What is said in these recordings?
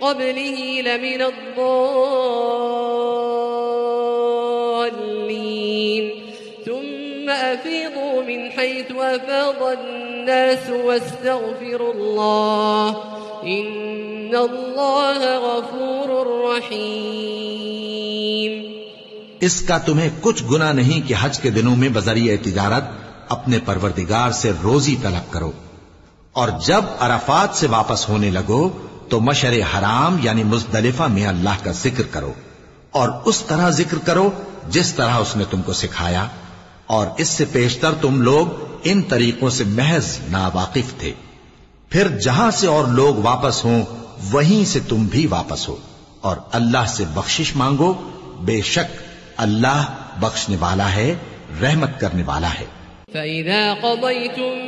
قبله لمن الضالين. ثم أفيضوا من حيث أفاض الناس واستغفروا الله. إن الله غفور رحيم. اس کا تمہیں کچھ گنا نہیں کہ حج کے دنوں میں بذریعہ تجارت اپنے پروردگار سے روزی طلب کرو اور جب عرفات سے واپس ہونے لگو تو مشر حرام یعنی مزدلفہ میں اللہ کا ذکر کرو اور اس طرح ذکر کرو جس طرح اس نے تم کو سکھایا اور اس سے پیشتر تم لوگ ان طریقوں سے محض ناواقف تھے۔ پھر جہاں سے اور لوگ واپس ہوں، وہیں سے تم بھی واپس ہو اور اللہ سے بخشش مانگو۔ بے شک اللہ بخشنے والا ہے، رحمت کرنے والا ہے۔ فإذا قضيتم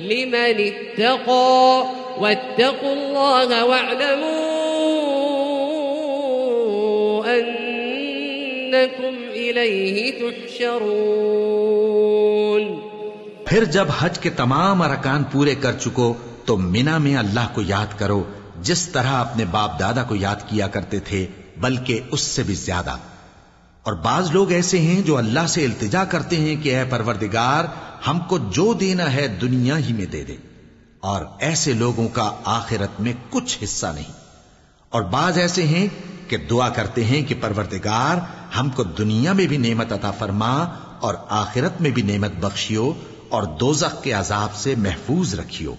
لمن اتقى واتقوا الله واعلموا أنكم إليه تحشرون. پھر جب حج کے تمام ارکان پورے کر چکو، تو مینا میں اللہ کو یاد کرو، جس طرح اپنے باپ دادا کو یاد کیا کرتے تھے، بلکہ اس سے بھی زیادہ۔ اور بعض لوگ ایسے ہیں جو اللہ سے التجا کرتے ہیں کہ اے پروردگار، ہم کو جو دینا ہے دنیا ہی میں دے دے۔ اور ایسے لوگوں کا آخرت میں کچھ حصہ نہیں۔ اور بعض ایسے ہیں کہ دعا کرتے ہیں کہ پروردگار، ہم کو دنیا میں بھی نعمت عطا فرما اور آخرت میں بھی نعمت بخشیو اور دوزخ کے عذاب سے محفوظ رکھیو۔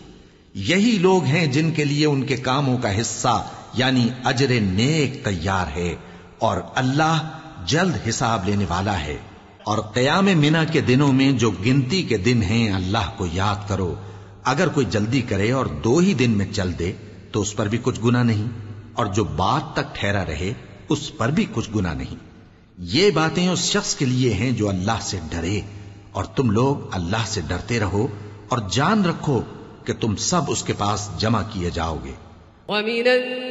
یہی لوگ ہیں جن کے لیے ان کے کاموں کا حصہ یعنی اجر نیک تیار ہے اور اللہ جلد حساب لینے والا ہے۔ اور قیام منا کے دنوں میں جو گنتی کے دن ہیں، اللہ کو یاد کرو۔ اگر کوئی جلدی کرے اور دو ہی دن میں چل دے، تو اس پر بھی کچھ گنا نہیں۔ اور جو بات تک ٹھہرا رہے، اس پر بھی کچھ گنا نہیں۔ یہ باتیں اس شخص کے لیے ہیں جو اللہ سے ڈرے۔ اور تم لوگ اللہ سے ڈرتے رہو اور جان رکھو کہ تم سب اس کے پاس جمع کیے جاؤ گے۔ ومن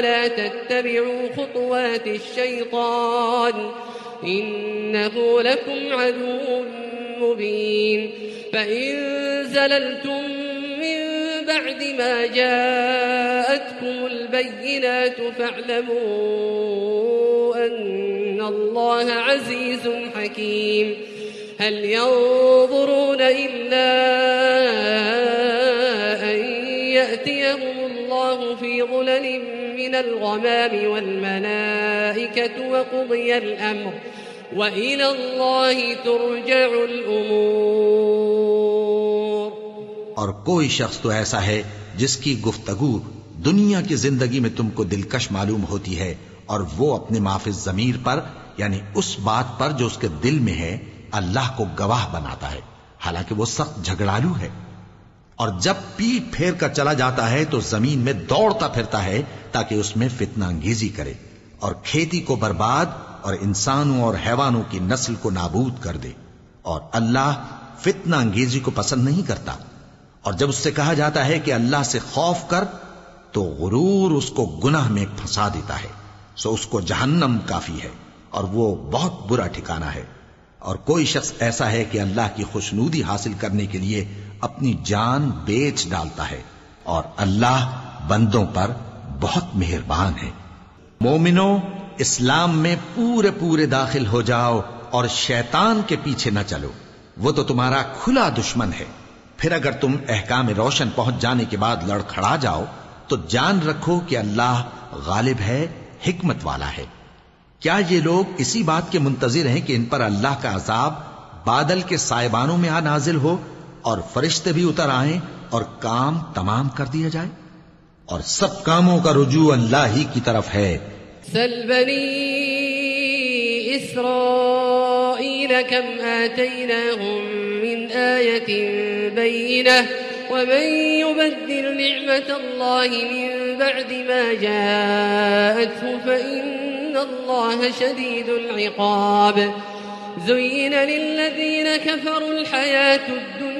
ولا تتبعوا خطوات الشيطان إنه لكم عدو مبين فإن زللتم من بعد ما جاءتكم البينات فاعلموا أن الله عزيز حكيم هل ينظرون إلا أن يأتيهم الله في ظلل من الغمام والملائكة وقضي الأمر وإلى الله ترجع الأمور. اور کوئی شخص تو ایسا ہے جس کی گفتگو دنیا کی زندگی میں تم کو دلکش معلوم ہوتی ہے اور وہ اپنے معافظ ضمیر پر یعنی اس بات پر جو اس کے دل میں ہے، اللہ کو گواہ بناتا ہے۔ حالانکہ وہ سخت جھگڑالو ہے۔ اور جب پیٹ پھیر کر چلا جاتا ہے تو زمین میں دوڑتا پھرتا ہے تاکہ اس میں فتنہ انگیزی کرے اور کھیتی کو برباد اور انسانوں اور حیوانوں کی نسل کو نابود کر دے اور اللہ فتنہ انگیزی کو پسند نہیں کرتا اور جب اس سے کہا جاتا ہے کہ اللہ سے خوف کر تو غرور اس کو گناہ میں پھنسا دیتا ہے سو اس کو جہنم کافی ہے اور وہ بہت برا ٹھکانہ ہے اور کوئی شخص ایسا ہے کہ اللہ کی خوشنودی حاصل کرنے کے لیے اپنی جان بیچ ڈالتا ہے اور اللہ بندوں پر بہت مہربان ہے۔ مومنو اسلام میں پورے پورے داخل ہو جاؤ اور شیطان کے پیچھے نہ چلو۔ وہ تو تمہارا کھلا دشمن ہے۔ پھر اگر تم احکام روشن پہنچ جانے کے بعد لڑکھڑا جاؤ، تو جان رکھو کہ اللہ غالب ہے، حکمت والا ہے۔ کیا یہ لوگ اسی بات کے منتظر ہیں کہ ان پر اللہ کا عذاب بادل کے سائبانوں میں آ نازل ہو؟ اور فرشتے بھی اتر آئیں اور کام تمام کر دیا جائے۔ اور سب کاموں کا رجوع اللہ ہی کی طرف ہے۔ سل بني إسرائيل كم آتيناهم من آية بينة ومن يبدل نعمة الله من بعد ما جاءته فإن الله شديد العقاب۔ زين للذين كفروا الحياة الدنيا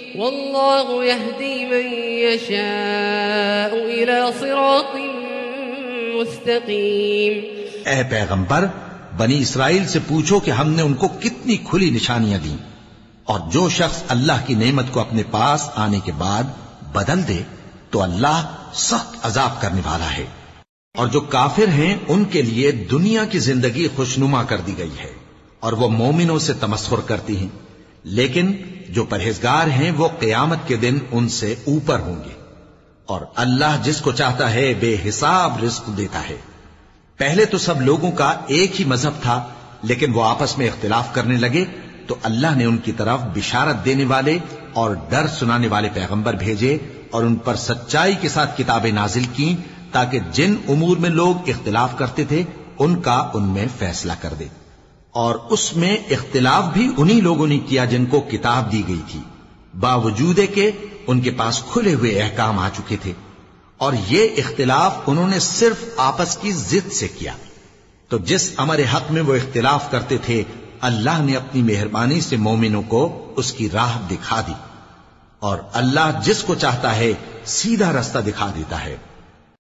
والله يهدي من يشاء إلى صراط مستقيم. اے پیغمبر، بنی اسرائیل سے پوچھو کہ ہم نے ان کو کتنی کھلی نشانیاں دیں۔ اور جو شخص اللہ کی نعمت کو اپنے پاس آنے کے بعد بدل دے، تو اللہ سخت عذاب کرنے والا ہے۔ اور جو کافر ہیں، ان کے لیے دنیا کی زندگی خوشنما کر دی گئی ہے۔ اور وہ مومنوں سے تمسخر کرتی ہیں۔ لیکن جو پرہیزگار ہیں وہ قیامت کے دن ان سے اوپر ہوں گے۔ اور اللہ جس کو چاہتا ہے بے حساب رزق دیتا ہے۔ پہلے تو سب لوگوں کا ایک ہی مذہب تھا، لیکن وہ آپس میں اختلاف کرنے لگے۔ تو اللہ نے ان کی طرف بشارت دینے والے اور ڈر سنانے والے پیغمبر بھیجے اور ان پر سچائی کے ساتھ کتابیں نازل کی تاکہ جن امور میں لوگ اختلاف کرتے تھے، ان کا ان میں فیصلہ کر دے۔ اور اس میں اختلاف بھی انہی لوگوں نے کیا جن کو کتاب دی گئی تھی۔ باوجود کہ ان کے پاس کھلے ہوئے احکام آ چکے تھے۔ اور یہ اختلاف انہوں نے صرف آپس کی ضد سے کیا۔ تو جس امر حق میں وہ اختلاف کرتے تھے، اللہ نے اپنی مہربانی سے مومنوں کو اس کی راہ دکھا دی۔ اور اللہ جس کو چاہتا ہے، سیدھا رستہ دکھا دیتا ہے۔